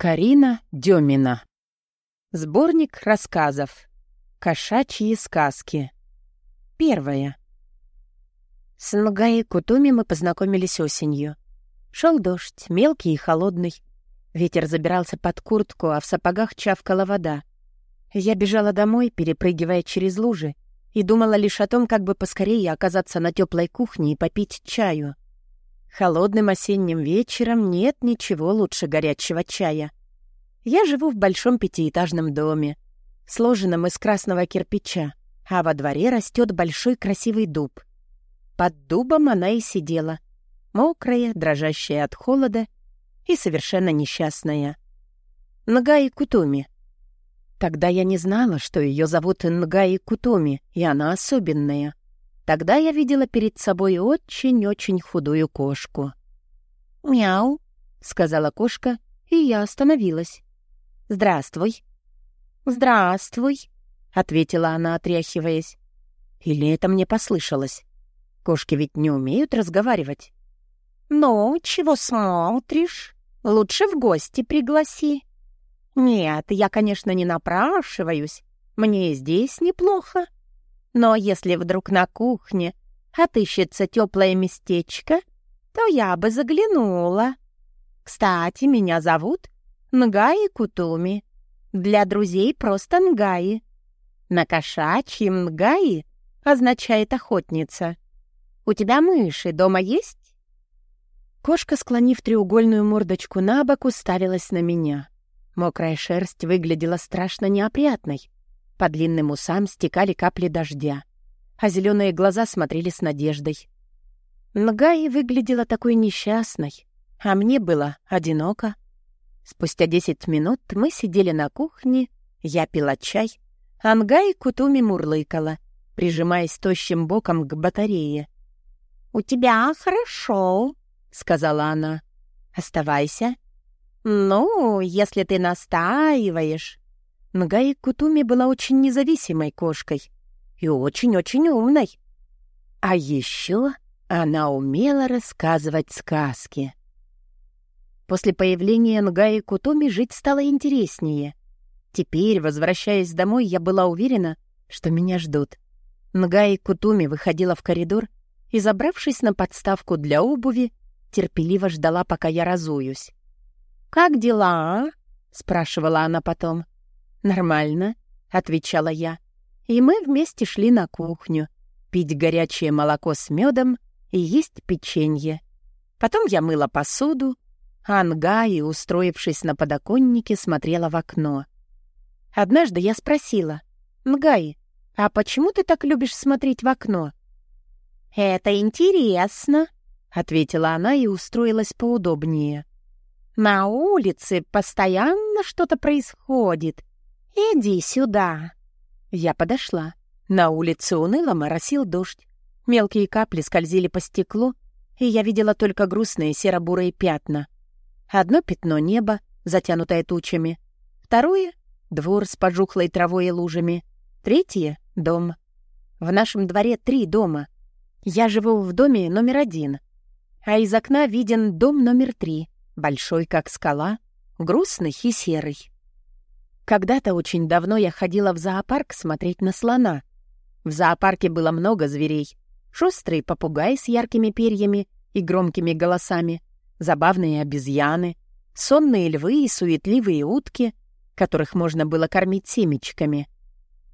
Карина Демина. Сборник рассказов. Кошачьи сказки. Первое. С Нгаи Кутуми мы познакомились осенью. Шел дождь, мелкий и холодный. Ветер забирался под куртку, а в сапогах чавкала вода. Я бежала домой, перепрыгивая через лужи, и думала лишь о том, как бы поскорее оказаться на теплой кухне и попить чаю — Холодным осенним вечером нет ничего лучше горячего чая. Я живу в большом пятиэтажном доме, сложенном из красного кирпича, а во дворе растет большой красивый дуб. Под дубом она и сидела, мокрая, дрожащая от холода и совершенно несчастная. Нгаи Кутуми. Тогда я не знала, что ее зовут Нгаи Кутуми, и она особенная. Тогда я видела перед собой очень-очень худую кошку. «Мяу», — сказала кошка, и я остановилась. «Здравствуй». «Здравствуй», — ответила она, отряхиваясь. Или это мне послышалось? Кошки ведь не умеют разговаривать. «Ну, чего смотришь? Лучше в гости пригласи». «Нет, я, конечно, не напрашиваюсь. Мне здесь неплохо». Но если вдруг на кухне отыщется теплое местечко, то я бы заглянула. Кстати, меня зовут Нгаи Кутуми. Для друзей просто Нгаи. На кошачьем Нгаи означает охотница. У тебя мыши дома есть? Кошка, склонив треугольную мордочку на бок, уставилась на меня. Мокрая шерсть выглядела страшно неопрятной. По длинным усам стекали капли дождя, а зеленые глаза смотрели с надеждой. Нгаи выглядела такой несчастной, а мне было одиноко. Спустя десять минут мы сидели на кухне, я пила чай, а Нгаи Кутуми мурлыкала, прижимаясь тощим боком к батарее. «У тебя хорошо», — сказала она. «Оставайся». «Ну, если ты настаиваешь». Нгаи Кутуми была очень независимой кошкой и очень-очень умной. А еще она умела рассказывать сказки. После появления Нгаи Кутуми жить стало интереснее. Теперь, возвращаясь домой, я была уверена, что меня ждут. Нгаи Кутуми выходила в коридор и, забравшись на подставку для обуви, терпеливо ждала, пока я разуюсь. «Как дела?» а?» — спрашивала она потом. «Нормально», — отвечала я. И мы вместе шли на кухню, пить горячее молоко с медом и есть печенье. Потом я мыла посуду, а Ангаи, устроившись на подоконнике, смотрела в окно. Однажды я спросила, «Нгаи, а почему ты так любишь смотреть в окно?» «Это интересно», — ответила она и устроилась поудобнее. «На улице постоянно что-то происходит, «Иди сюда!» Я подошла. На улице уныло моросил дождь. Мелкие капли скользили по стеклу, и я видела только грустные серо-бурые пятна. Одно пятно — небо, затянутое тучами. Второе — двор с пожухлой травой и лужами. Третье — дом. В нашем дворе три дома. Я живу в доме номер один. А из окна виден дом номер три, большой как скала, грустный и серый. Когда-то очень давно я ходила в зоопарк смотреть на слона. В зоопарке было много зверей. Шустрые попугаи с яркими перьями и громкими голосами, забавные обезьяны, сонные львы и суетливые утки, которых можно было кормить семечками.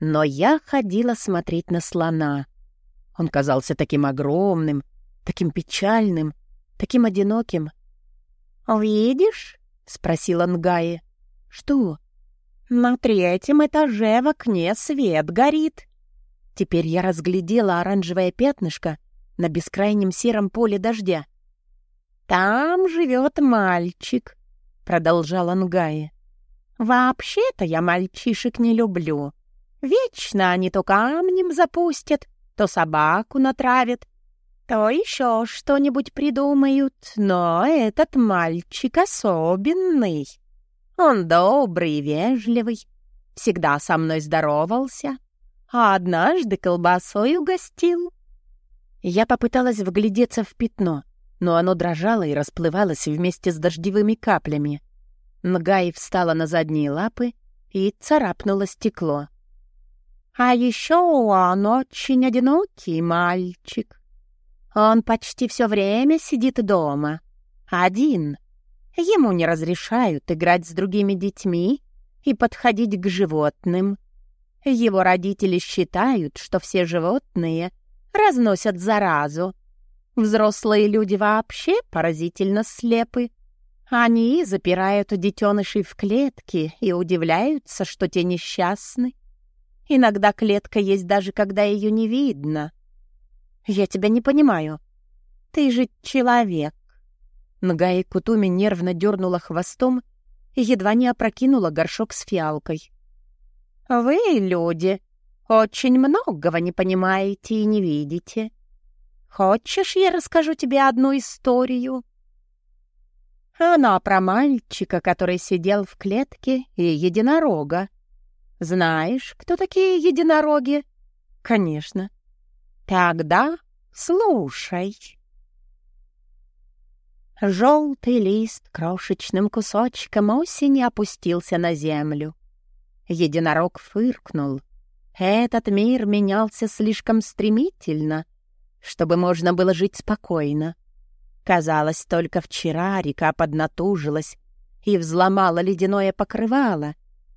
Но я ходила смотреть на слона. Он казался таким огромным, таким печальным, таким одиноким. «Видишь?» — спросила Нгаи. «Что?» На третьем этаже в окне свет горит. Теперь я разглядела оранжевое пятнышко на бескрайнем сером поле дождя. «Там живет мальчик», — продолжал Ангай. «Вообще-то я мальчишек не люблю. Вечно они то камнем запустят, то собаку натравят, то еще что-нибудь придумают, но этот мальчик особенный». Он добрый и вежливый, всегда со мной здоровался, а однажды колбасой угостил. Я попыталась вглядеться в пятно, но оно дрожало и расплывалось вместе с дождевыми каплями. Нгаи встала на задние лапы и царапнула стекло. «А еще он очень одинокий мальчик. Он почти все время сидит дома, один. Ему не разрешают играть с другими детьми и подходить к животным. Его родители считают, что все животные разносят заразу. Взрослые люди вообще поразительно слепы. Они запирают детенышей в клетки и удивляются, что те несчастны. Иногда клетка есть даже когда ее не видно. Я тебя не понимаю. Ты же человек. Нагая Кутуми нервно дернула хвостом и едва не опрокинула горшок с фиалкой. «Вы, люди, очень многого не понимаете и не видите. Хочешь, я расскажу тебе одну историю?» Она про мальчика, который сидел в клетке, и единорога. Знаешь, кто такие единороги? Конечно. Тогда слушай. Желтый лист крошечным кусочком осени опустился на землю. Единорог фыркнул. Этот мир менялся слишком стремительно, чтобы можно было жить спокойно. Казалось, только вчера река поднатужилась и взломала ледяное покрывало,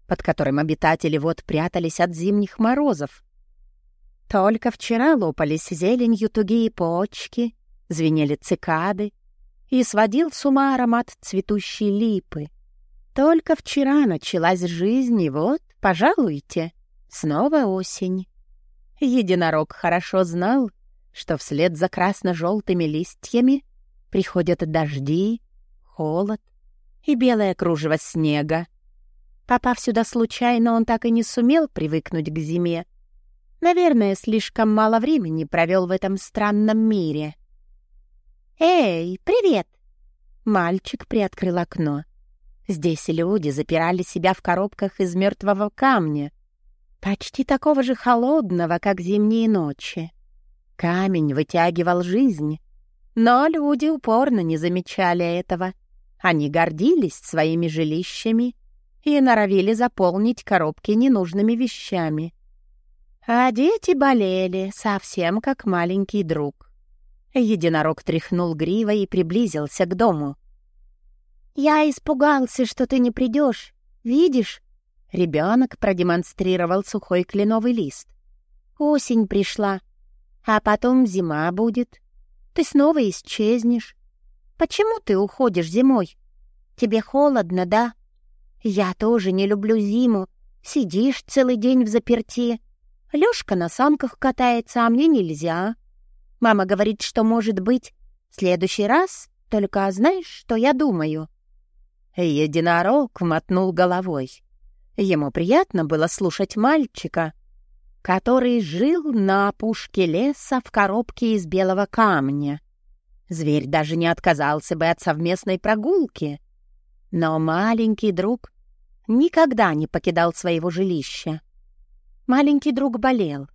под которым обитатели вод прятались от зимних морозов. Только вчера лопались зеленью тугие почки, звенели цикады, и сводил с ума аромат цветущей липы. Только вчера началась жизнь, и вот, пожалуйте, снова осень. Единорог хорошо знал, что вслед за красно-желтыми листьями приходят дожди, холод и белое кружево снега. Попав сюда случайно, он так и не сумел привыкнуть к зиме. Наверное, слишком мало времени провел в этом странном мире. «Эй, привет!» Мальчик приоткрыл окно. Здесь люди запирали себя в коробках из мертвого камня, почти такого же холодного, как зимние ночи. Камень вытягивал жизнь, но люди упорно не замечали этого. Они гордились своими жилищами и норовили заполнить коробки ненужными вещами. А дети болели, совсем как маленький друг. Единорог тряхнул гривой и приблизился к дому. «Я испугался, что ты не придешь. Видишь?» Ребенок продемонстрировал сухой кленовый лист. «Осень пришла, а потом зима будет. Ты снова исчезнешь. Почему ты уходишь зимой? Тебе холодно, да?» Я тоже не люблю зиму. Сидишь целый день в заперти. Лёшка на санках катается, а мне нельзя. Мама говорит, что, может быть, в следующий раз, только знаешь, что я думаю?» Единорог мотнул головой. Ему приятно было слушать мальчика, который жил на опушке леса в коробке из белого камня. Зверь даже не отказался бы от совместной прогулки. Но маленький друг никогда не покидал своего жилища. Маленький друг болел.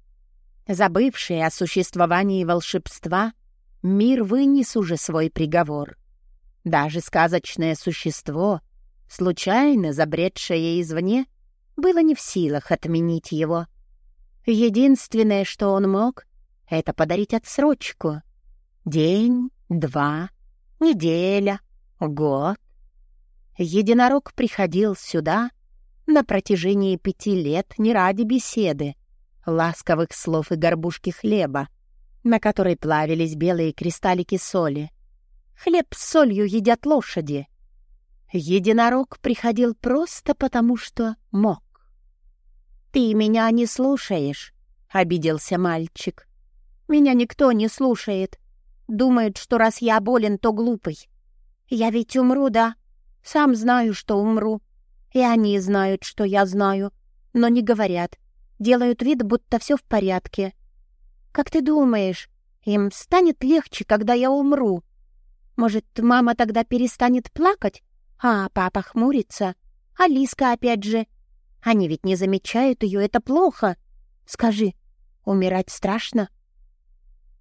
Забывший о существовании волшебства, мир вынес уже свой приговор. Даже сказочное существо, случайно забредшее извне, было не в силах отменить его. Единственное, что он мог, — это подарить отсрочку. День, два, неделя, год. Единорог приходил сюда на протяжении пяти лет не ради беседы, ласковых слов и горбушки хлеба, на которой плавились белые кристаллики соли. Хлеб с солью едят лошади. Единорог приходил просто потому, что мог. «Ты меня не слушаешь», — обиделся мальчик. «Меня никто не слушает. Думает, что раз я болен, то глупый. Я ведь умру, да?» Сам знаю, что умру. И они знают, что я знаю, но не говорят. Делают вид, будто все в порядке. Как ты думаешь, им станет легче, когда я умру? Может, мама тогда перестанет плакать, а папа хмурится? А Лиска опять же. Они ведь не замечают ее, это плохо. Скажи, умирать страшно?»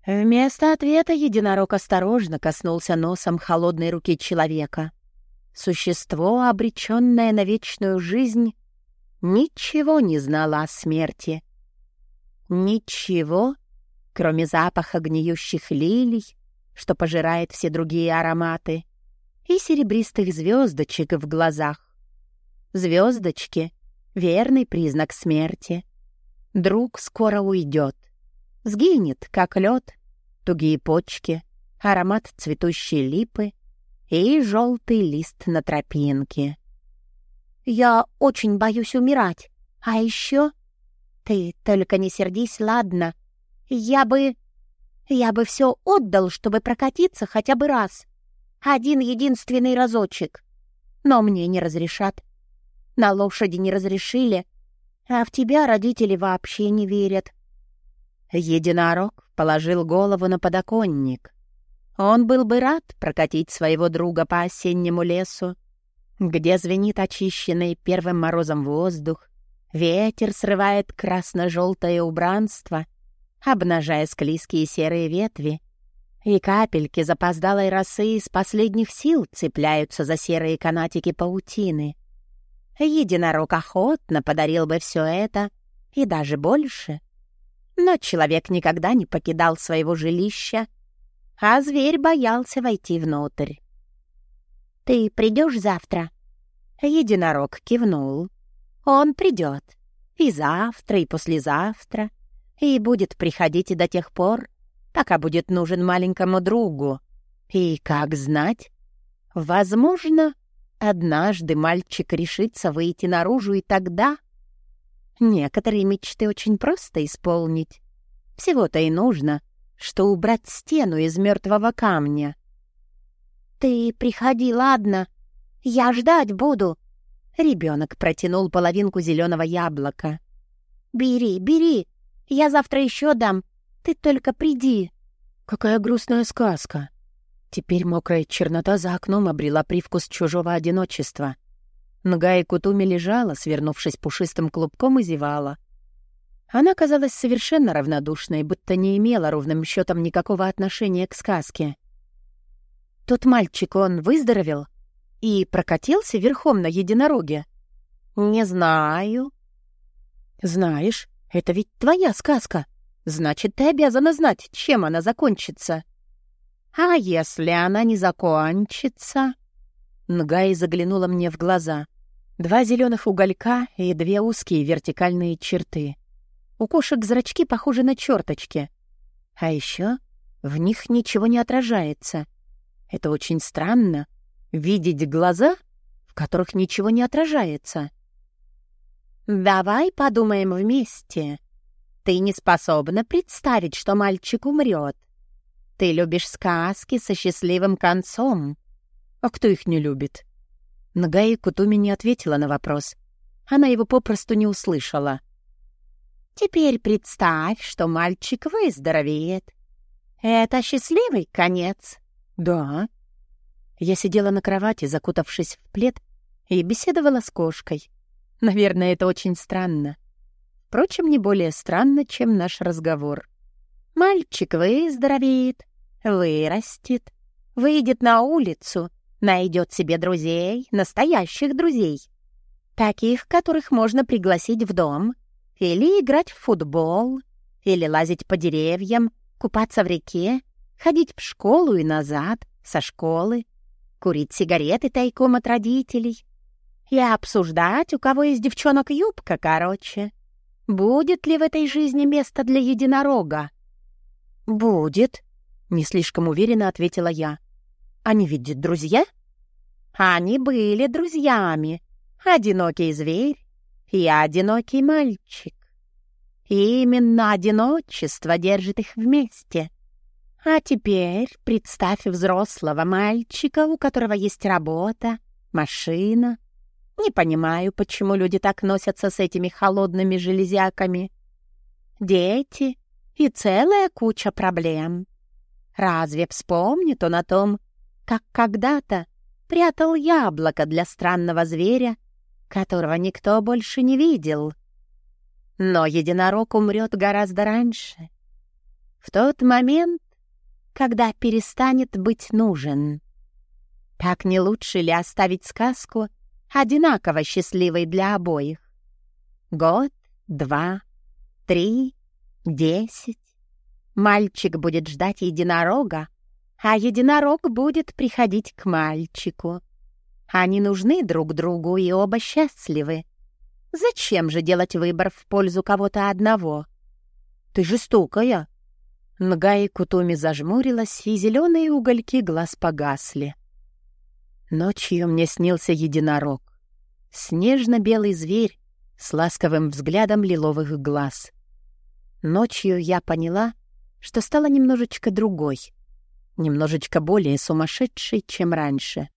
Вместо ответа единорог осторожно коснулся носом холодной руки человека. Существо, обреченное на вечную жизнь, ничего не знало о смерти. Ничего, кроме запаха гниющих лилий, что пожирает все другие ароматы, и серебристых звездочек в глазах. Звездочки — верный признак смерти. Друг скоро уйдет. Сгинет, как лед, тугие почки, аромат цветущей липы и желтый лист на тропинке. «Я очень боюсь умирать. А еще...» «Ты только не сердись, ладно? Я бы... Я бы все отдал, чтобы прокатиться хотя бы раз. Один единственный разочек. Но мне не разрешат. На лошади не разрешили, а в тебя родители вообще не верят. Единорог положил голову на подоконник. Он был бы рад прокатить своего друга по осеннему лесу, где звенит очищенный первым морозом воздух, ветер срывает красно-желтое убранство, обнажая склизкие серые ветви, и капельки запоздалой росы из последних сил цепляются за серые канатики паутины. Единорог охотно подарил бы все это, и даже больше. Но человек никогда не покидал своего жилища, а зверь боялся войти внутрь. «Ты придешь завтра?» Единорог кивнул. «Он придет. И завтра, и послезавтра, и будет приходить и до тех пор, пока будет нужен маленькому другу. И, как знать, возможно, однажды мальчик решится выйти наружу, и тогда... Некоторые мечты очень просто исполнить. Всего-то и нужно, что убрать стену из мертвого камня. «Ты приходи, ладно? Я ждать буду!» Ребенок протянул половинку зеленого яблока. «Бери, бери! Я завтра еще дам. Ты только приди!» Какая грустная сказка. Теперь мокрая чернота за окном обрела привкус чужого одиночества. Нога и Кутуми лежала, свернувшись пушистым клубком, и зевала. Она казалась совершенно равнодушной, будто не имела ровным счетом никакого отношения к сказке. Тот мальчик, он выздоровел и прокатился верхом на единороге? Не знаю. Знаешь, это ведь твоя сказка. Значит, ты обязана знать, чем она закончится. А если она не закончится? Нгай заглянула мне в глаза. Два зеленых уголька и две узкие вертикальные черты. У кошек зрачки похожи на черточки. А еще в них ничего не отражается. Это очень странно — видеть глаза, в которых ничего не отражается. «Давай подумаем вместе», ты не способна представить, что мальчик умрет. Ты любишь сказки со счастливым концом. А кто их не любит? Нагаи Кутуми не ответила на вопрос. Она его попросту не услышала. Теперь представь, что мальчик выздоровеет. Это счастливый конец. Да. Я сидела на кровати, закутавшись в плед, и беседовала с кошкой. Наверное, это очень странно. Впрочем, не более странно, чем наш разговор. Мальчик выздоровеет, вырастет, выйдет на улицу, найдет себе друзей, настоящих друзей. Таких, которых можно пригласить в дом, или играть в футбол, или лазить по деревьям, купаться в реке, ходить в школу и назад, со школы, курить сигареты тайком от родителей и обсуждать, у кого из девчонок юбка короче. Будет ли в этой жизни место для единорога? Будет, не слишком уверенно ответила я. Они ведь друзья? Они были друзьями. Одинокий зверь и одинокий мальчик. И именно одиночество держит их вместе. А теперь представь взрослого мальчика, у которого есть работа, машина, не понимаю, почему люди так носятся с этими холодными железяками. Дети и целая куча проблем. Разве вспомнит он о том, как когда-то прятал яблоко для странного зверя, которого никто больше не видел? Но единорог умрет гораздо раньше. В тот момент, когда перестанет быть нужен. Так не лучше ли оставить сказку одинаково счастливой для обоих? Год, два, три, десять. Мальчик будет ждать единорога, а единорог будет приходить к мальчику. Они нужны друг другу и оба счастливы. Зачем же делать выбор в пользу кого-то одного? Ты жестокая. Нгаи Кутуми зажмурилась, и зеленые угольки глаз погасли. Ночью мне снился единорог. Снежно-белый зверь с ласковым взглядом лиловых глаз. Ночью я поняла, что стала немножечко другой, немножечко более сумасшедшей, чем раньше.